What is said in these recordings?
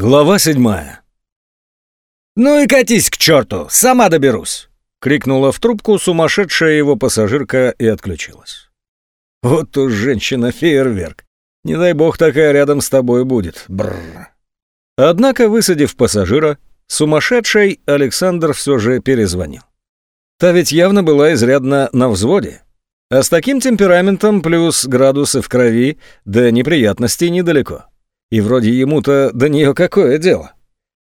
Глава седьмая. «Ну и катись к черту, сама доберусь!» — крикнула в трубку сумасшедшая его пассажирка и отключилась. «Вот уж женщина-фейерверк. Не дай бог такая рядом с тобой будет. Бррр». Однако, высадив пассажира, сумасшедший Александр все же перезвонил. Та ведь явно была изрядно на взводе. А с таким темпераментом плюс градусы в крови, да неприятностей недалеко. И вроде ему-то до нее какое дело?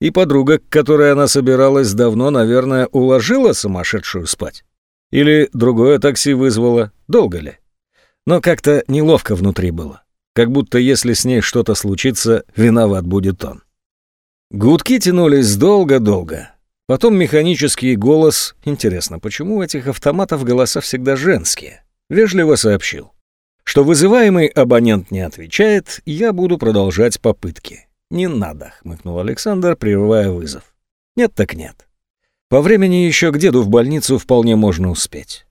И подруга, к которой она собиралась давно, наверное, уложила сумасшедшую спать. Или другое такси вызвала, долго ли? Но как-то неловко внутри было. Как будто если с ней что-то случится, виноват будет он. Гудки тянулись долго-долго. Потом механический голос, интересно, почему у этих автоматов голоса всегда женские, вежливо сообщил что вызываемый абонент не отвечает, я буду продолжать попытки. «Не надо», — хмыкнул Александр, прерывая вызов. «Нет так нет. По времени еще к деду в больницу вполне можно успеть.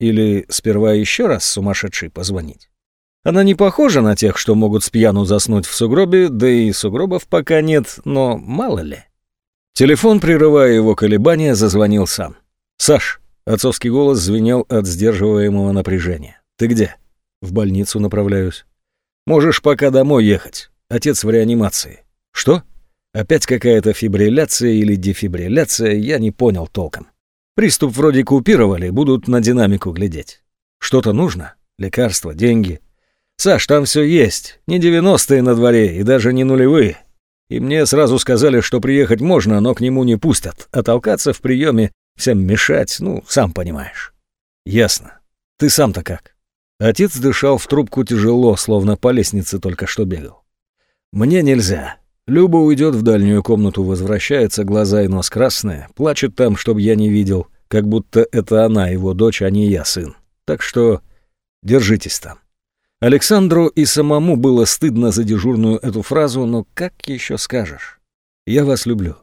Или сперва еще раз сумасшедший позвонить. Она не похожа на тех, что могут с пьяну заснуть в сугробе, да и сугробов пока нет, но мало ли». Телефон, прерывая его колебания, зазвонил сам. «Саш», — отцовский голос звенел от сдерживаемого напряжения. «Ты где?» В больницу направляюсь. Можешь пока домой ехать. Отец в реанимации. Что? Опять какая-то фибрилляция или дефибрилляция, я не понял толком. Приступ вроде купировали, будут на динамику глядеть. Что-то нужно? Лекарства, деньги. Саш, там все есть. Не девяностые на дворе и даже не нулевые. И мне сразу сказали, что приехать можно, но к нему не пустят. А толкаться в приеме, всем мешать, ну, сам понимаешь. Ясно. Ты сам-то как? Отец дышал в трубку тяжело, словно по лестнице только что бегал. «Мне нельзя. Люба уйдет в дальнюю комнату, возвращается, глаза и нос красные, плачет там, чтобы я не видел, как будто это она его дочь, а не я сын. Так что держитесь там». Александру и самому было стыдно за дежурную эту фразу, но как еще скажешь? «Я вас люблю».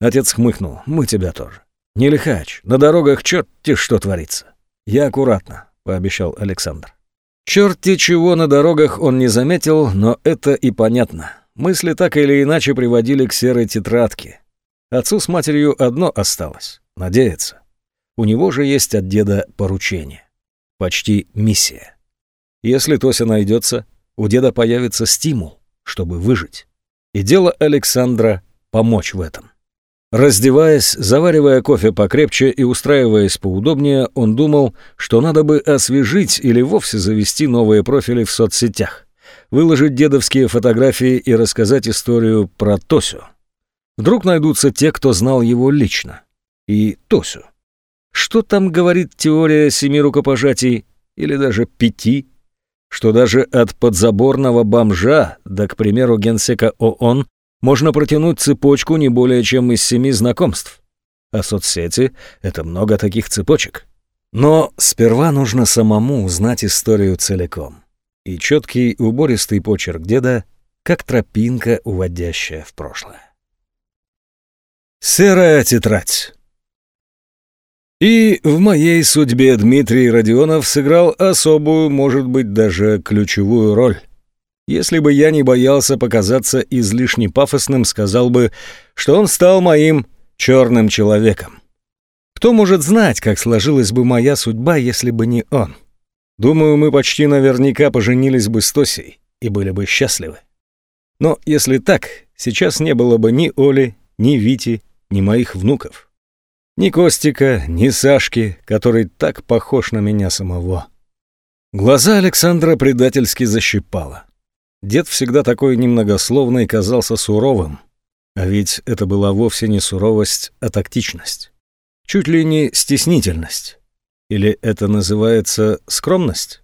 Отец хмыкнул, «Мы тебя тоже». «Не лихач, на дорогах черт-те что творится». «Я аккуратно», — пообещал Александр. Черти чего на дорогах он не заметил, но это и понятно. Мысли так или иначе приводили к серой тетрадке. Отцу с матерью одно осталось — надеяться. У него же есть от деда поручение. Почти миссия. Если Тося найдется, у деда появится стимул, чтобы выжить. И дело Александра — помочь в этом. Раздеваясь, заваривая кофе покрепче и устраиваясь поудобнее, он думал, что надо бы освежить или вовсе завести новые профили в соцсетях, выложить дедовские фотографии и рассказать историю про Тосю. Вдруг найдутся те, кто знал его лично. И Тосю. Что там говорит теория семи рукопожатий или даже пяти? Что даже от подзаборного бомжа, да, к примеру, генсека ООН, можно протянуть цепочку не более чем из семи знакомств. А соцсети — это много таких цепочек. Но сперва нужно самому узнать историю целиком. И четкий убористый почерк деда, как тропинка, уводящая в прошлое. Серая тетрадь. И в моей судьбе Дмитрий Родионов сыграл особую, может быть, даже ключевую роль. Если бы я не боялся показаться излишне пафосным, сказал бы, что он стал моим черным человеком. Кто может знать, как сложилась бы моя судьба, если бы не он? Думаю, мы почти наверняка поженились бы с Тосей и были бы счастливы. Но если так, сейчас не было бы ни Оли, ни Вити, ни моих внуков. Ни Костика, ни Сашки, который так похож на меня самого. Глаза Александра предательски защипало. Дед всегда такой немногословный казался суровым. А ведь это была вовсе не суровость, а тактичность. Чуть ли не стеснительность. Или это называется скромность?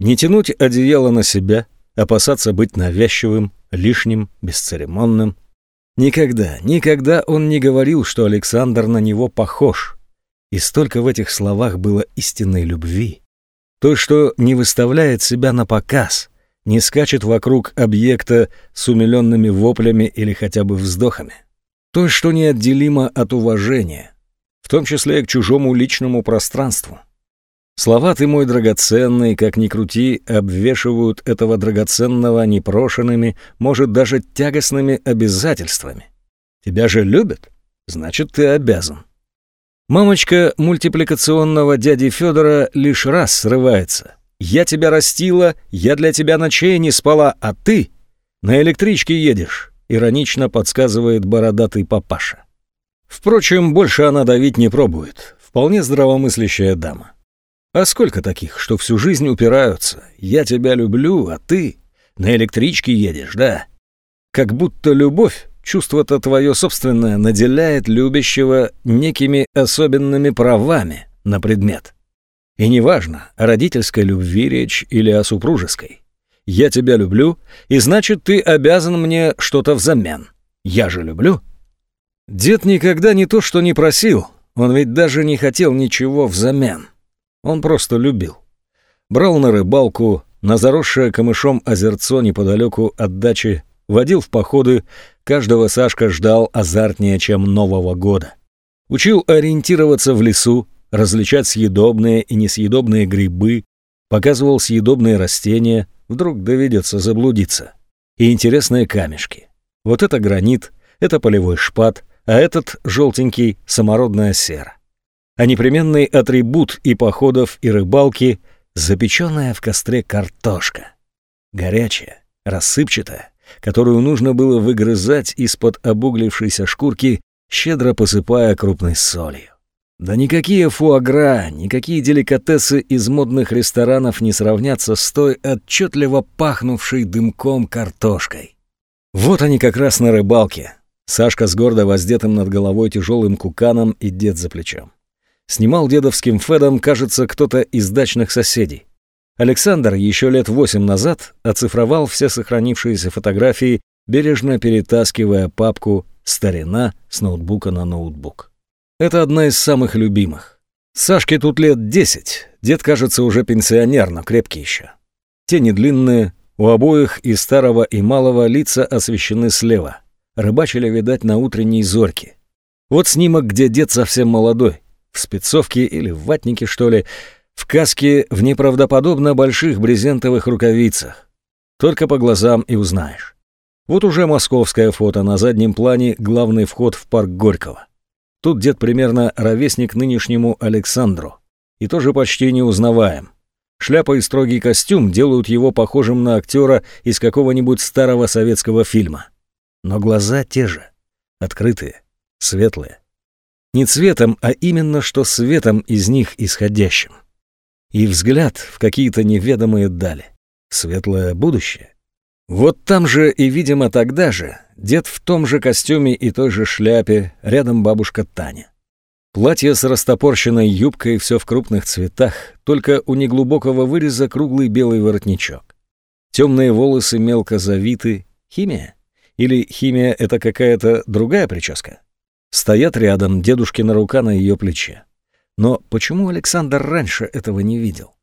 Не тянуть одеяло на себя, опасаться быть навязчивым, лишним, бесцеремонным. Никогда, никогда он не говорил, что Александр на него похож. И столько в этих словах было истинной любви. То, что не выставляет себя на показ — не скачет вокруг объекта с умиленными воплями или хотя бы вздохами. То, что неотделимо от уважения, в том числе и к чужому личному пространству. Слова «ты мой драгоценный», как ни крути, обвешивают этого драгоценного непрошенными, может, даже тягостными обязательствами. Тебя же любят, значит, ты обязан. Мамочка мультипликационного дяди Федора лишь раз срывается. «Я тебя растила, я для тебя ночей не спала, а ты на электричке едешь», иронично подсказывает бородатый папаша. Впрочем, больше она давить не пробует. Вполне здравомыслящая дама. А сколько таких, что всю жизнь упираются? Я тебя люблю, а ты на электричке едешь, да? Как будто любовь чувство-то твое собственное наделяет любящего некими особенными правами на предмет. И неважно, о родительской любви речь или о супружеской. Я тебя люблю, и значит, ты обязан мне что-то взамен. Я же люблю. Дед никогда не то что не просил, он ведь даже не хотел ничего взамен. Он просто любил. Брал на рыбалку, на заросшее камышом озерцо неподалеку от дачи водил в походы, каждого Сашка ждал азартнее, чем Нового года. Учил ориентироваться в лесу, различать съедобные и несъедобные грибы, показывал съедобные растения, вдруг доведется заблудиться. И интересные камешки. Вот это гранит, это полевой шпат, а этот желтенький самородная сера. А непременный атрибут и походов, и рыбалки — запеченная в костре картошка. Горячая, рассыпчатая, которую нужно было выгрызать из-под обуглившейся шкурки, щедро посыпая крупной солью. Да никакие фуагра, никакие деликатесы из модных ресторанов не сравнятся с той отчетливо пахнувшей дымком картошкой. Вот они как раз на рыбалке. Сашка с гордо воздетым над головой тяжелым куканом и дед за плечом. Снимал дедовским федом, кажется, кто-то из дачных соседей. Александр еще лет восемь назад оцифровал все сохранившиеся фотографии, бережно перетаскивая папку «Старина» с ноутбука на ноутбук. Это одна из самых любимых. Сашке тут лет десять, дед, кажется, уже пенсионер, но крепкий еще. Тени длинные, у обоих и старого, и малого лица освещены слева. Рыбачили, видать, на утренней зорьке. Вот снимок, где дед совсем молодой, в спецовке или в ватнике, что ли, в каске в неправдоподобно больших брезентовых рукавицах. Только по глазам и узнаешь. Вот уже московское фото, на заднем плане главный вход в парк Горького. Тут дед примерно ровесник нынешнему Александру. И тоже почти не узнаваем. Шляпа и строгий костюм делают его похожим на актера из какого-нибудь старого советского фильма. Но глаза те же. Открытые, светлые. Не цветом, а именно что светом из них исходящим и взгляд в какие-то неведомые дали. Светлое будущее. Вот там же и, видимо, тогда же, дед в том же костюме и той же шляпе, рядом бабушка Таня. Платье с растопорщенной юбкой, все в крупных цветах, только у неглубокого выреза круглый белый воротничок. Темные волосы мелко завиты. Химия? Или химия — это какая-то другая прическа? Стоят рядом, дедушкина рука на ее плече. Но почему Александр раньше этого не видел?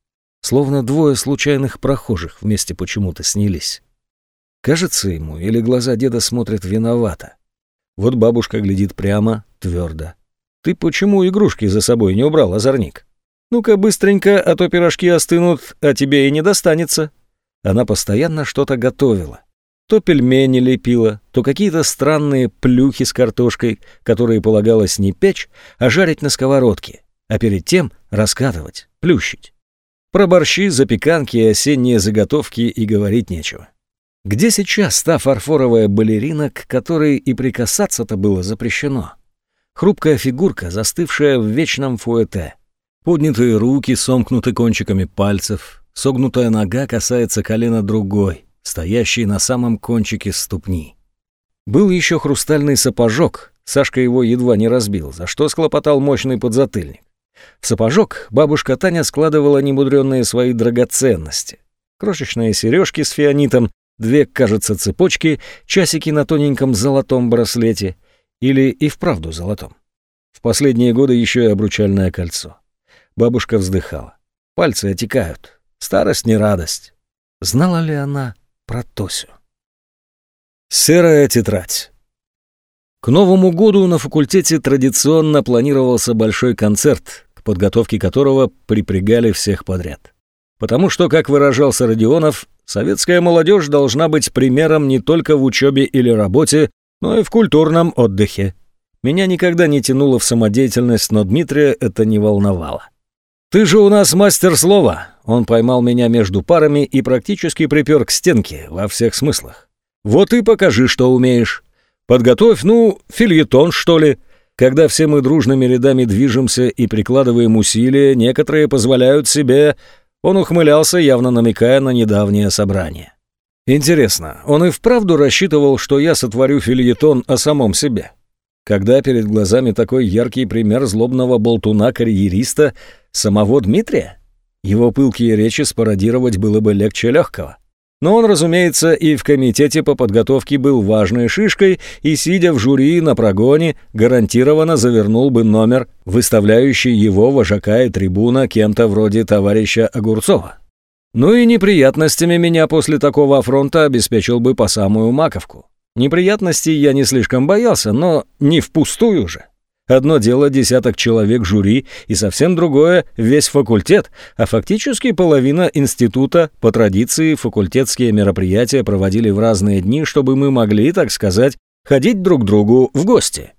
Словно двое случайных прохожих вместе почему-то снились. Кажется ему, или глаза деда смотрят виновато. Вот бабушка глядит прямо, твердо. «Ты почему игрушки за собой не убрал, озорник? Ну-ка быстренько, а то пирожки остынут, а тебе и не достанется». Она постоянно что-то готовила. То пельмени лепила, то какие-то странные плюхи с картошкой, которые полагалось не печь, а жарить на сковородке а перед тем раскатывать, плющить. Про борщи, запеканки и осенние заготовки и говорить нечего. Где сейчас та фарфоровая балерина, к которой и прикасаться-то было запрещено? Хрупкая фигурка, застывшая в вечном фуэте. Поднятые руки сомкнуты кончиками пальцев, согнутая нога касается колена другой, стоящей на самом кончике ступни. Был еще хрустальный сапожок, Сашка его едва не разбил, за что склопотал мощный подзатыльник. В сапожок бабушка Таня складывала немудренные свои драгоценности. Крошечные сережки с фианитом, две, кажется, цепочки, часики на тоненьком золотом браслете. Или и вправду золотом. В последние годы еще и обручальное кольцо. Бабушка вздыхала. Пальцы отекают. Старость не радость. Знала ли она про Тосю? Серая тетрадь. К Новому году на факультете традиционно планировался большой концерт, подготовке которого припрягали всех подряд. Потому что, как выражался Родионов, советская молодежь должна быть примером не только в учебе или работе, но и в культурном отдыхе. Меня никогда не тянуло в самодеятельность, но Дмитрия это не волновало. «Ты же у нас мастер слова!» Он поймал меня между парами и практически припер к стенке во всех смыслах. «Вот и покажи, что умеешь. Подготовь, ну, фильетон, что ли. Когда все мы дружными рядами движемся и прикладываем усилия, некоторые позволяют себе он ухмылялся, явно намекая на недавнее собрание. Интересно, он и вправду рассчитывал, что я сотворю фильетон о самом себе? Когда перед глазами такой яркий пример злобного болтуна-карьериста самого Дмитрия? Его пылкие речи спародировать было бы легче легкого. Но он, разумеется, и в комитете по подготовке был важной шишкой и, сидя в жюри на прогоне, гарантированно завернул бы номер, выставляющий его вожака и трибуна кем-то вроде товарища Огурцова. Ну и неприятностями меня после такого афронта обеспечил бы по самую маковку. Неприятностей я не слишком боялся, но не впустую же. Одно дело десяток человек жюри, и совсем другое — весь факультет, а фактически половина института. По традиции факультетские мероприятия проводили в разные дни, чтобы мы могли, так сказать, ходить друг к другу в гости.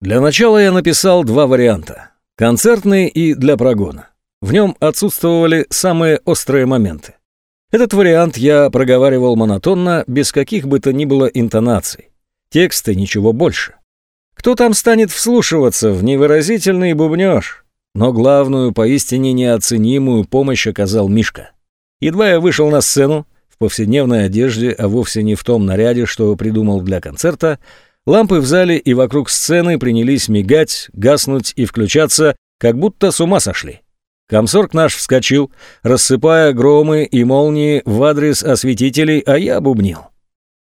Для начала я написал два варианта — концертный и для прогона. В нем отсутствовали самые острые моменты. Этот вариант я проговаривал монотонно, без каких бы то ни было интонаций. Тексты ничего больше. Кто там станет вслушиваться в невыразительный бубнёж? Но главную, поистине неоценимую помощь оказал Мишка. Едва я вышел на сцену, в повседневной одежде, а вовсе не в том наряде, что придумал для концерта, лампы в зале и вокруг сцены принялись мигать, гаснуть и включаться, как будто с ума сошли. Комсорг наш вскочил, рассыпая громы и молнии в адрес осветителей, а я бубнил.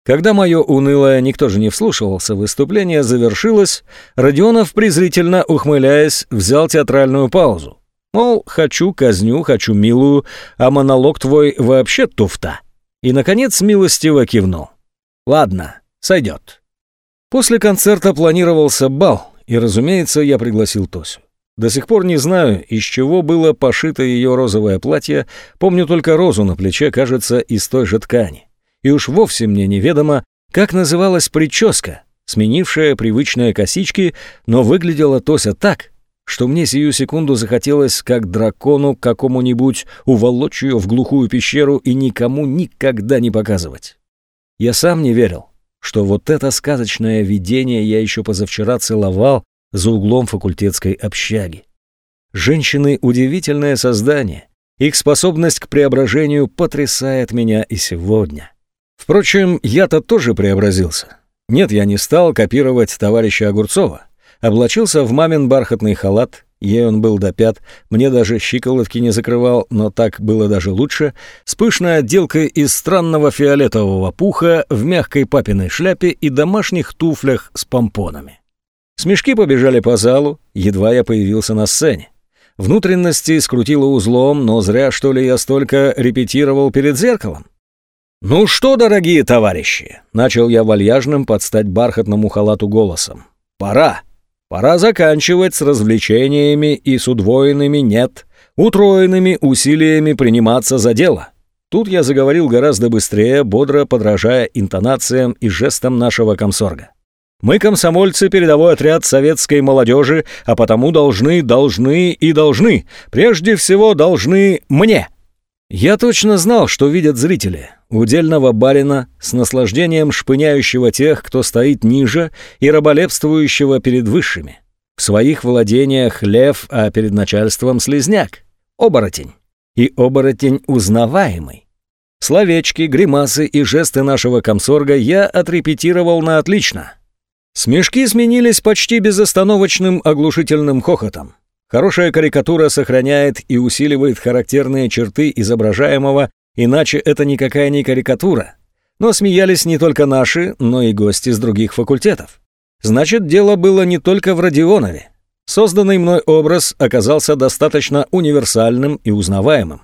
Когда мое унылое никто же не вслушивался, выступление завершилось, Родионов, презрительно ухмыляясь, взял театральную паузу. Мол, хочу казню, хочу милую, а монолог твой вообще туфта. И, наконец, милостиво кивнул. Ладно, сойдет. После концерта планировался бал, и, разумеется, я пригласил Тосю. До сих пор не знаю, из чего было пошито ее розовое платье, помню только розу на плече, кажется, из той же ткани и уж вовсе мне неведомо, как называлась прическа, сменившая привычные косички, но выглядела Тося так, что мне сию секунду захотелось, как дракону какому-нибудь, уволочь ее в глухую пещеру и никому никогда не показывать. Я сам не верил, что вот это сказочное видение я еще позавчера целовал за углом факультетской общаги. Женщины — удивительное создание. Их способность к преображению потрясает меня и сегодня. Впрочем, я-то тоже преобразился. Нет, я не стал копировать товарища Огурцова. Облачился в мамин бархатный халат, ей он был до пят, мне даже щиколотки не закрывал, но так было даже лучше, с пышной отделкой из странного фиолетового пуха в мягкой папиной шляпе и домашних туфлях с помпонами. Смешки побежали по залу, едва я появился на сцене. Внутренности скрутило узлом, но зря, что ли, я столько репетировал перед зеркалом. «Ну что, дорогие товарищи!» — начал я вальяжным под стать бархатному халату голосом. «Пора! Пора заканчивать с развлечениями и с удвоенными нет, утроенными усилиями приниматься за дело». Тут я заговорил гораздо быстрее, бодро подражая интонациям и жестам нашего комсорга. «Мы, комсомольцы, передовой отряд советской молодежи, а потому должны, должны и должны, прежде всего должны мне». Я точно знал, что видят зрители. Удельного барина, с наслаждением шпыняющего тех, кто стоит ниже, и раболепствующего перед высшими. В своих владениях лев, а перед начальством слезняк. Оборотень. И оборотень узнаваемый. Словечки, гримасы и жесты нашего комсорга я отрепетировал на отлично. Смешки сменились почти безостановочным оглушительным хохотом. Хорошая карикатура сохраняет и усиливает характерные черты изображаемого, иначе это никакая не карикатура. Но смеялись не только наши, но и гости с других факультетов. Значит, дело было не только в Родионове. Созданный мной образ оказался достаточно универсальным и узнаваемым.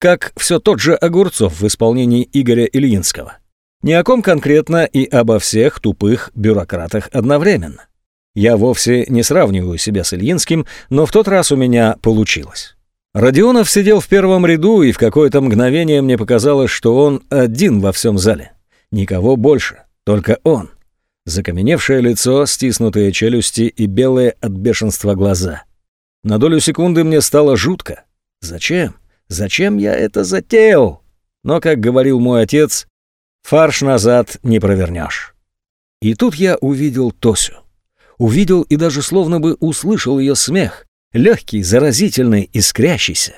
Как все тот же Огурцов в исполнении Игоря Ильинского. Ни о ком конкретно и обо всех тупых бюрократах одновременно. Я вовсе не сравниваю себя с Ильинским, но в тот раз у меня получилось. Родионов сидел в первом ряду, и в какое-то мгновение мне показалось, что он один во всем зале. Никого больше, только он. Закаменевшее лицо, стиснутые челюсти и белые от бешенства глаза. На долю секунды мне стало жутко. Зачем? Зачем я это затеял? Но, как говорил мой отец, фарш назад не провернешь. И тут я увидел Тосю. Увидел и даже словно бы услышал ее смех, легкий, заразительный, искрящийся.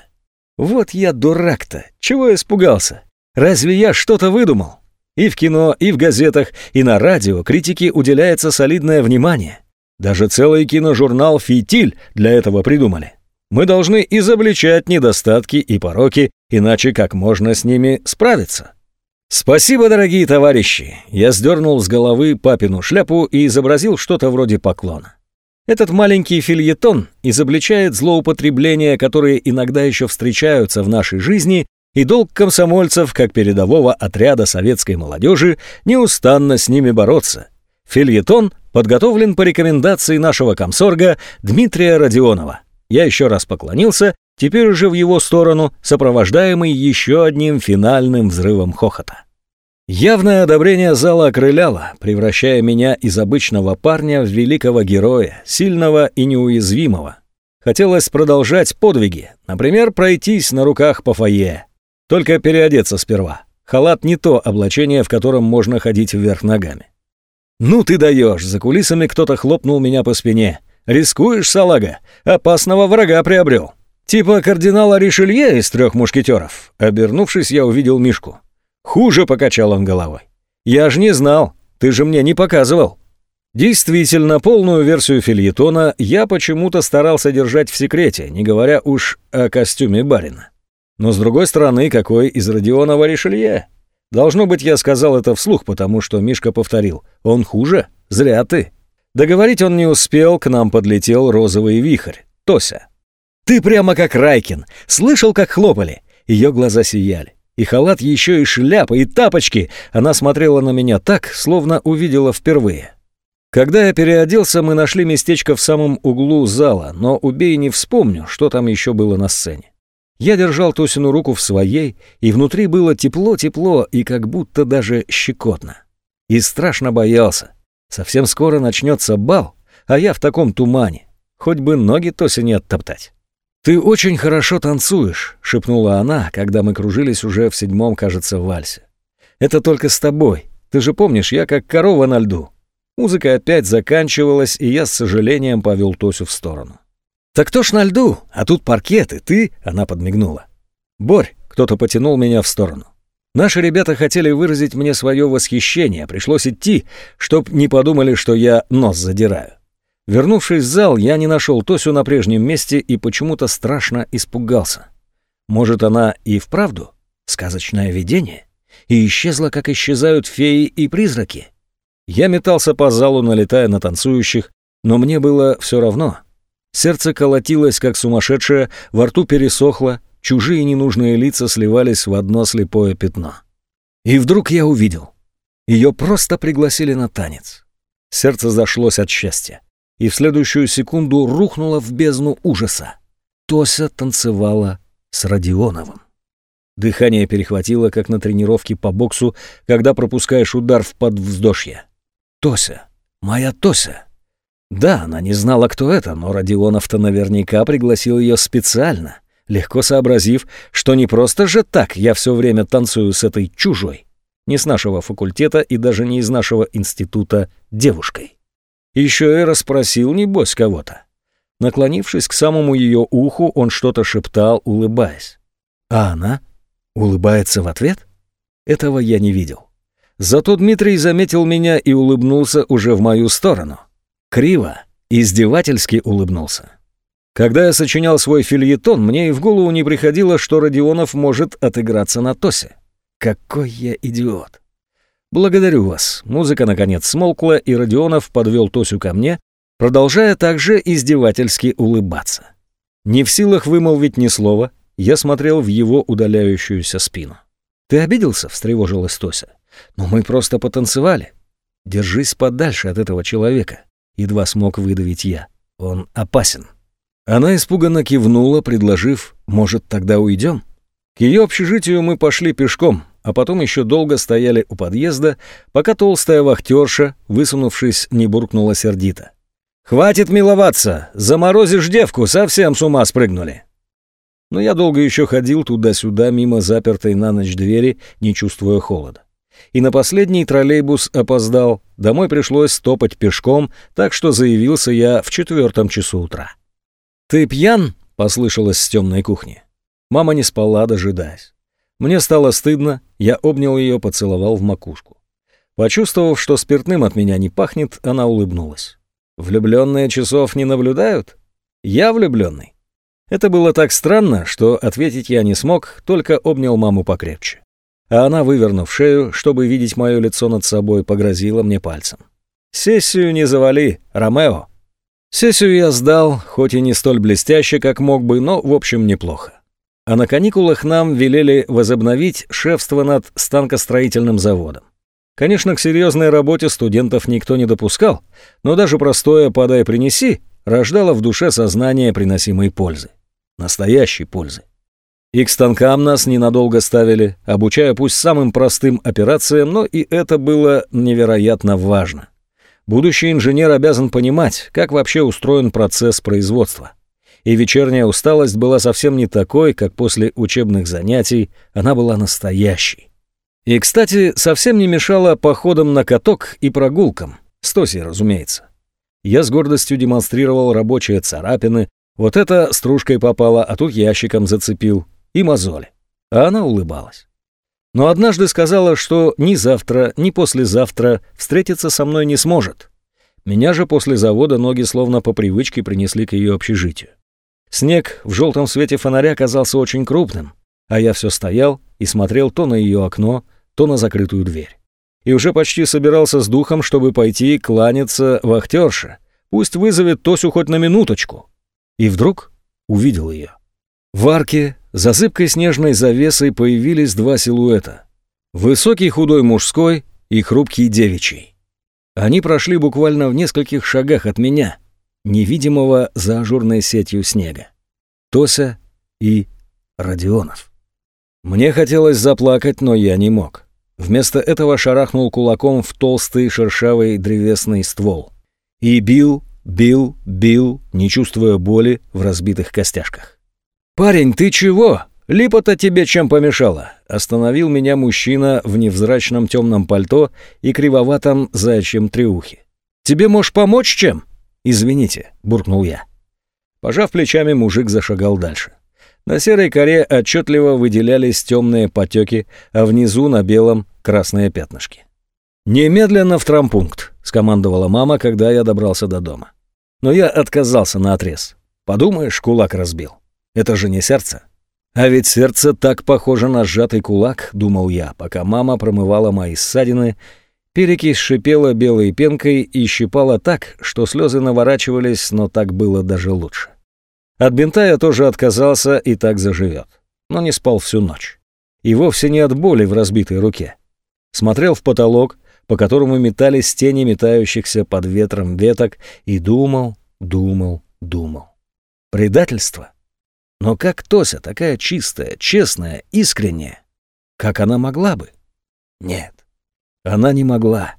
Вот я дурак-то, чего испугался? Разве я что-то выдумал? И в кино, и в газетах, и на радио критике уделяется солидное внимание. Даже целый киножурнал «Фитиль» для этого придумали. Мы должны изобличать недостатки и пороки, иначе как можно с ними справиться? «Спасибо, дорогие товарищи!» Я сдернул с головы папину шляпу и изобразил что-то вроде поклона. Этот маленький фильетон изобличает злоупотребления, которые иногда еще встречаются в нашей жизни, и долг комсомольцев, как передового отряда советской молодежи, неустанно с ними бороться. Фильетон подготовлен по рекомендации нашего комсорга Дмитрия Родионова. Я еще раз поклонился, теперь уже в его сторону, сопровождаемый еще одним финальным взрывом хохота. Явное одобрение зала окрыляло, превращая меня из обычного парня в великого героя, сильного и неуязвимого. Хотелось продолжать подвиги, например, пройтись на руках по фойе. Только переодеться сперва. Халат не то облачение, в котором можно ходить вверх ногами. «Ну ты даешь!» За кулисами кто-то хлопнул меня по спине. Рискуешь, салага? Опасного врага приобрел. Типа кардинала Ришелье из трех мушкетеров. Обернувшись, я увидел Мишку. Хуже покачал он головой. Я ж не знал, ты же мне не показывал. Действительно, полную версию фильетона я почему-то старался держать в секрете, не говоря уж о костюме барина. Но с другой стороны, какой из Родионова Ришелье? Должно быть, я сказал это вслух, потому что Мишка повторил. Он хуже? Зря ты. Договорить он не успел, к нам подлетел розовый вихрь. Тося. «Ты прямо как Райкин. Слышал, как хлопали?» Ее глаза сияли. И халат еще и шляпа, и тапочки. Она смотрела на меня так, словно увидела впервые. Когда я переоделся, мы нашли местечко в самом углу зала, но убей не вспомню, что там еще было на сцене. Я держал Тосину руку в своей, и внутри было тепло-тепло и как будто даже щекотно. И страшно боялся. Совсем скоро начнется бал, а я в таком тумане. Хоть бы ноги Тося не оттоптать. «Ты очень хорошо танцуешь», — шепнула она, когда мы кружились уже в седьмом, кажется, вальсе. «Это только с тобой. Ты же помнишь, я как корова на льду». Музыка опять заканчивалась, и я с сожалением повел Тосю в сторону. «Так кто ж на льду? А тут паркет, и ты...» — она подмигнула. «Борь!» — кто-то потянул меня в сторону. Наши ребята хотели выразить мне свое восхищение, пришлось идти, чтоб не подумали, что я нос задираю. Вернувшись в зал, я не нашел Тосю на прежнем месте и почему-то страшно испугался. Может, она и вправду сказочное видение? И исчезла, как исчезают феи и призраки? Я метался по залу, налетая на танцующих, но мне было все равно. Сердце колотилось, как сумасшедшее, во рту пересохло, чужие ненужные лица сливались в одно слепое пятно. И вдруг я увидел. Ее просто пригласили на танец. Сердце зашлось от счастья. И в следующую секунду рухнуло в бездну ужаса. Тося танцевала с Родионовым. Дыхание перехватило, как на тренировке по боксу, когда пропускаешь удар в подвздошье. Тося, моя Тося. Да, она не знала, кто это, но Родионов-то наверняка пригласил ее специально — легко сообразив, что не просто же так я все время танцую с этой чужой, не с нашего факультета и даже не из нашего института девушкой. Еще и расспросил, небось, кого-то. Наклонившись к самому ее уху, он что-то шептал, улыбаясь. А она улыбается в ответ? Этого я не видел. Зато Дмитрий заметил меня и улыбнулся уже в мою сторону. Криво, издевательски улыбнулся. Когда я сочинял свой фильетон, мне и в голову не приходило, что Родионов может отыграться на Тосе. Какой я идиот. Благодарю вас. Музыка наконец смолкла, и Родионов подвел Тосю ко мне, продолжая также издевательски улыбаться. Не в силах вымолвить ни слова, я смотрел в его удаляющуюся спину. «Ты обиделся?» — встревожилась Тося. «Но мы просто потанцевали. Держись подальше от этого человека. Едва смог выдавить я. Он опасен. Она испуганно кивнула, предложив, может, тогда уйдем? К ее общежитию мы пошли пешком, а потом еще долго стояли у подъезда, пока толстая вахтерша, высунувшись, не буркнула сердито. «Хватит миловаться! Заморозишь девку, совсем с ума спрыгнули!» Но я долго еще ходил туда-сюда, мимо запертой на ночь двери, не чувствуя холода. И на последний троллейбус опоздал, домой пришлось стопать пешком, так что заявился я в четвертом часу утра. «Ты пьян?» — послышалось с темной кухни. Мама не спала, дожидаясь. Мне стало стыдно, я обнял ее, поцеловал в макушку. Почувствовав, что спиртным от меня не пахнет, она улыбнулась. «Влюбленные часов не наблюдают? Я влюбленный?» Это было так странно, что ответить я не смог, только обнял маму покрепче. А она, вывернув шею, чтобы видеть мое лицо над собой, погрозила мне пальцем. «Сессию не завали, Ромео!» Сессию я сдал, хоть и не столь блестяще, как мог бы, но, в общем, неплохо. А на каникулах нам велели возобновить шефство над станкостроительным заводом. Конечно, к серьезной работе студентов никто не допускал, но даже простое «подай-принеси» рождало в душе сознание приносимой пользы настоящей пользы. И к станкам нас ненадолго ставили, обучая пусть самым простым операциям, но и это было невероятно важно. Будущий инженер обязан понимать, как вообще устроен процесс производства. И вечерняя усталость была совсем не такой, как после учебных занятий, она была настоящей. И, кстати, совсем не мешала походам на каток и прогулкам, с Тосей, разумеется. Я с гордостью демонстрировал рабочие царапины, вот это стружкой попало, а тут ящиком зацепил. И мозоли. А она улыбалась. Но однажды сказала, что ни завтра, ни послезавтра встретиться со мной не сможет. Меня же после завода ноги словно по привычке принесли к ее общежитию. Снег в желтом свете фонаря казался очень крупным, а я все стоял и смотрел то на ее окно, то на закрытую дверь. И уже почти собирался с духом, чтобы пойти кланяться вахтерше. Пусть вызовет Тосю хоть на минуточку и вдруг увидел ее. В арке за зыбкой снежной завесой появились два силуэта. Высокий худой мужской и хрупкий девичий. Они прошли буквально в нескольких шагах от меня, невидимого за ажурной сетью снега. Тося и Родионов. Мне хотелось заплакать, но я не мог. Вместо этого шарахнул кулаком в толстый шершавый древесный ствол. И бил, Бил, бил, не чувствуя боли в разбитых костяшках. «Парень, ты чего? Липа-то тебе чем помешала?» Остановил меня мужчина в невзрачном темном пальто и кривоватом заячьем треухе. «Тебе можешь помочь чем?» «Извините», — буркнул я. Пожав плечами, мужик зашагал дальше. На серой коре отчетливо выделялись темные потеки, а внизу на белом красные пятнышки. «Немедленно в трампункт», — скомандовала мама, когда я добрался до дома. Но я отказался на отрез. Подумаешь, кулак разбил. Это же не сердце. А ведь сердце так похоже на сжатый кулак, думал я, пока мама промывала мои ссадины, перекись шипела белой пенкой и щипала так, что слезы наворачивались, но так было даже лучше. От бинта я тоже отказался и так заживет. Но не спал всю ночь. И вовсе не от боли в разбитой руке. Смотрел в потолок, по которому метались тени метающихся под ветром веток, и думал, думал, думал. Предательство? Но как Тося, такая чистая, честная, искренняя? Как она могла бы? Нет, она не могла.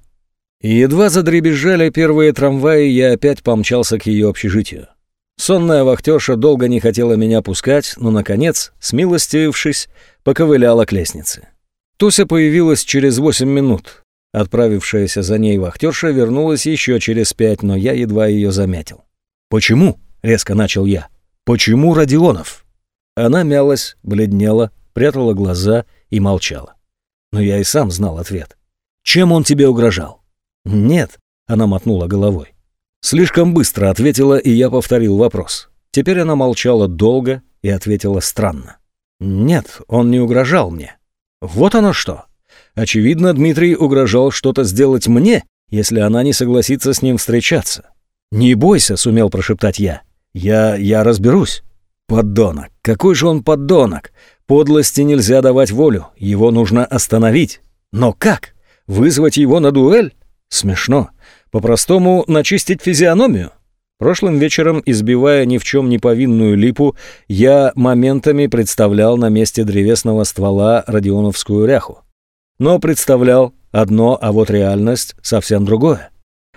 Едва задребезжали первые трамваи, я опять помчался к ее общежитию. Сонная вахтерша долго не хотела меня пускать, но, наконец, смилостивившись, поковыляла к лестнице. Туся появилась через восемь минут, Отправившаяся за ней вахтерша вернулась еще через пять, но я едва ее заметил. «Почему?» — резко начал я. «Почему Родионов?» Она мялась, бледнела, прятала глаза и молчала. Но я и сам знал ответ. «Чем он тебе угрожал?» «Нет», — она мотнула головой. Слишком быстро ответила, и я повторил вопрос. Теперь она молчала долго и ответила странно. «Нет, он не угрожал мне». «Вот оно что!» Очевидно, Дмитрий угрожал что-то сделать мне, если она не согласится с ним встречаться. «Не бойся», — сумел прошептать я. «Я... я разберусь». «Поддонок! Какой же он поддонок! Подлости нельзя давать волю, его нужно остановить. Но как? Вызвать его на дуэль? Смешно. По-простому, начистить физиономию. Прошлым вечером, избивая ни в чем не повинную липу, я моментами представлял на месте древесного ствола Родионовскую ряху. Но представлял одно, а вот реальность совсем другое.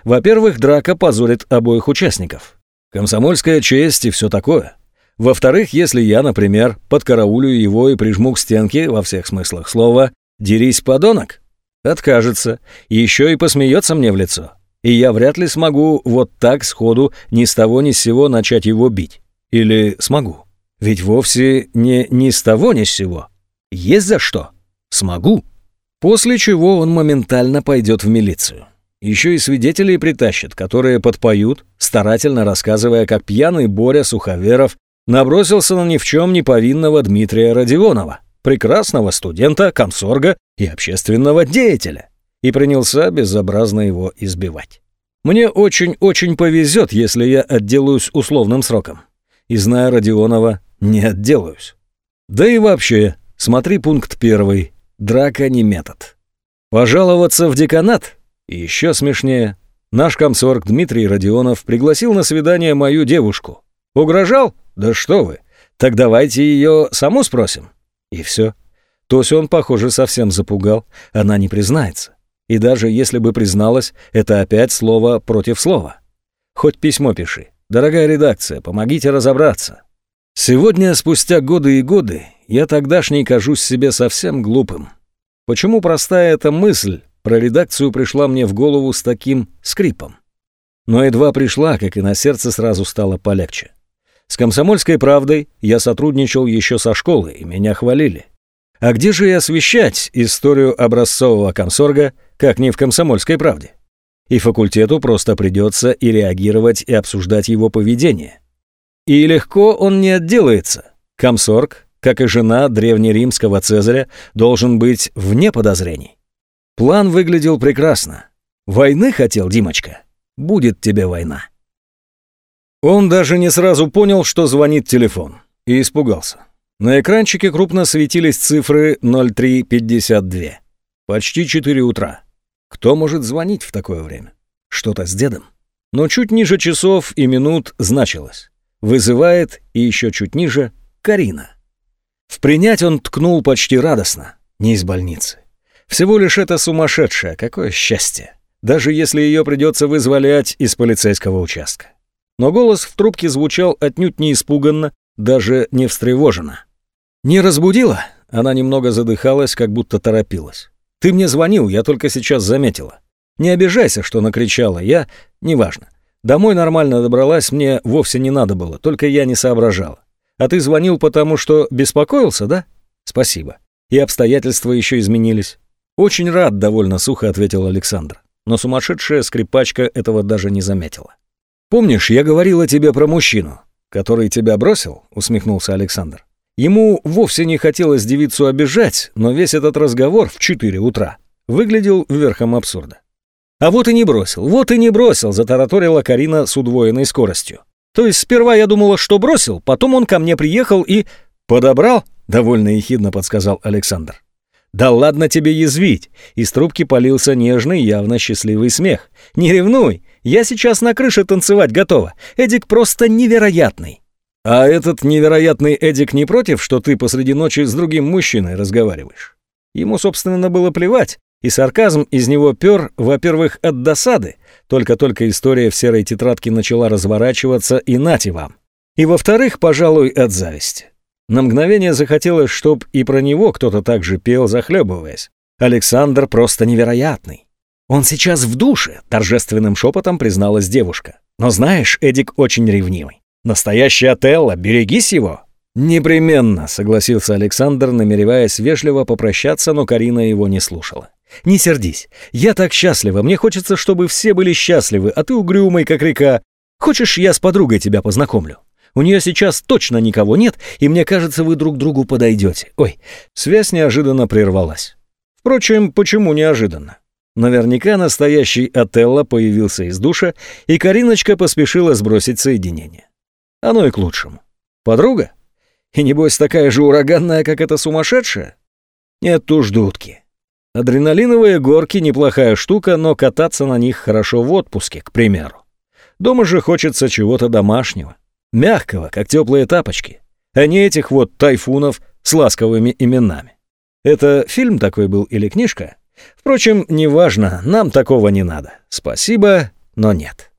Во-первых, драка позорит обоих участников. Комсомольская честь и все такое. Во-вторых, если я, например, подкараулю его и прижму к стенке во всех смыслах слова «дерись, подонок», откажется, еще и посмеется мне в лицо и я вряд ли смогу вот так сходу ни с того ни с сего начать его бить. Или смогу? Ведь вовсе не ни с того ни с сего. Есть за что. Смогу. После чего он моментально пойдет в милицию. Еще и свидетелей притащат, которые подпоют, старательно рассказывая, как пьяный Боря Суховеров набросился на ни в чем не повинного Дмитрия Родионова, прекрасного студента, комсорга и общественного деятеля и принялся безобразно его избивать. Мне очень-очень повезет, если я отделаюсь условным сроком. И зная Родионова, не отделаюсь. Да и вообще, смотри пункт первый. Драка не метод. Пожаловаться в деканат? Еще смешнее. Наш комсорг Дмитрий Родионов пригласил на свидание мою девушку. Угрожал? Да что вы. Так давайте ее саму спросим. И все. Тось он, похоже, совсем запугал. Она не признается. И даже если бы призналась, это опять слово против слова. Хоть письмо пиши. Дорогая редакция, помогите разобраться. Сегодня, спустя годы и годы, я тогдашний кажусь себе совсем глупым. Почему простая эта мысль про редакцию пришла мне в голову с таким скрипом? Но едва пришла, как и на сердце сразу стало полегче. С «Комсомольской правдой» я сотрудничал еще со школы, и меня хвалили. А где же и освещать историю образцового комсорга, как не в «Комсомольской правде»? И факультету просто придется и реагировать, и обсуждать его поведение. И легко он не отделается. Комсорг, как и жена древнеримского Цезаря, должен быть вне подозрений. План выглядел прекрасно. Войны хотел Димочка. Будет тебе война. Он даже не сразу понял, что звонит телефон, и испугался. На экранчике крупно светились цифры 0352. Почти 4 утра. Кто может звонить в такое время? Что-то с дедом? Но чуть ниже часов и минут значилось. Вызывает, и еще чуть ниже, Карина. В принять он ткнул почти радостно, не из больницы. Всего лишь это сумасшедшее, какое счастье. Даже если ее придется вызволять из полицейского участка. Но голос в трубке звучал отнюдь не испуганно, даже не встревоженно. «Не разбудила?» Она немного задыхалась, как будто торопилась. «Ты мне звонил, я только сейчас заметила. Не обижайся, что накричала, я... Неважно. Домой нормально добралась, мне вовсе не надо было, только я не соображала. А ты звонил, потому что беспокоился, да? Спасибо. И обстоятельства еще изменились. Очень рад, довольно сухо ответил Александр. Но сумасшедшая скрипачка этого даже не заметила. Помнишь, я говорила тебе про мужчину, который тебя бросил? Усмехнулся Александр. Ему вовсе не хотелось девицу обижать, но весь этот разговор в 4 утра выглядел верхом абсурда. «А вот и не бросил, вот и не бросил», — затараторила Карина с удвоенной скоростью. «То есть сперва я думала, что бросил, потом он ко мне приехал и...» «Подобрал?» — довольно ехидно подсказал Александр. «Да ладно тебе язвить!» Из трубки полился нежный, явно счастливый смех. «Не ревнуй! Я сейчас на крыше танцевать готова. Эдик просто невероятный!» А этот невероятный Эдик не против, что ты посреди ночи с другим мужчиной разговариваешь? Ему, собственно, было плевать, и сарказм из него пер, во-первых, от досады, только-только история в серой тетрадке начала разворачиваться, и нате вам. И, во-вторых, пожалуй, от зависти. На мгновение захотелось, чтоб и про него кто-то так же пел, захлебываясь. Александр просто невероятный. Он сейчас в душе, торжественным шепотом призналась девушка. Но знаешь, Эдик очень ревнивый. Настоящий Отелло, берегись его!» «Непременно», — согласился Александр, намереваясь вежливо попрощаться, но Карина его не слушала. «Не сердись. Я так счастлива. Мне хочется, чтобы все были счастливы, а ты угрюмый, как река. Хочешь, я с подругой тебя познакомлю? У нее сейчас точно никого нет, и мне кажется, вы друг другу подойдете. Ой, связь неожиданно прервалась. Впрочем, почему неожиданно? Наверняка настоящий Отелло появился из душа, и Кариночка поспешила сбросить соединение. Оно и к лучшему. Подруга? И небось такая же ураганная, как эта сумасшедшая? Нет уж, дудки. Адреналиновые горки неплохая штука, но кататься на них хорошо в отпуске, к примеру. Дома же хочется чего-то домашнего, мягкого, как теплые тапочки, а не этих вот тайфунов с ласковыми именами. Это фильм такой был или книжка? Впрочем, неважно, нам такого не надо. Спасибо, но нет.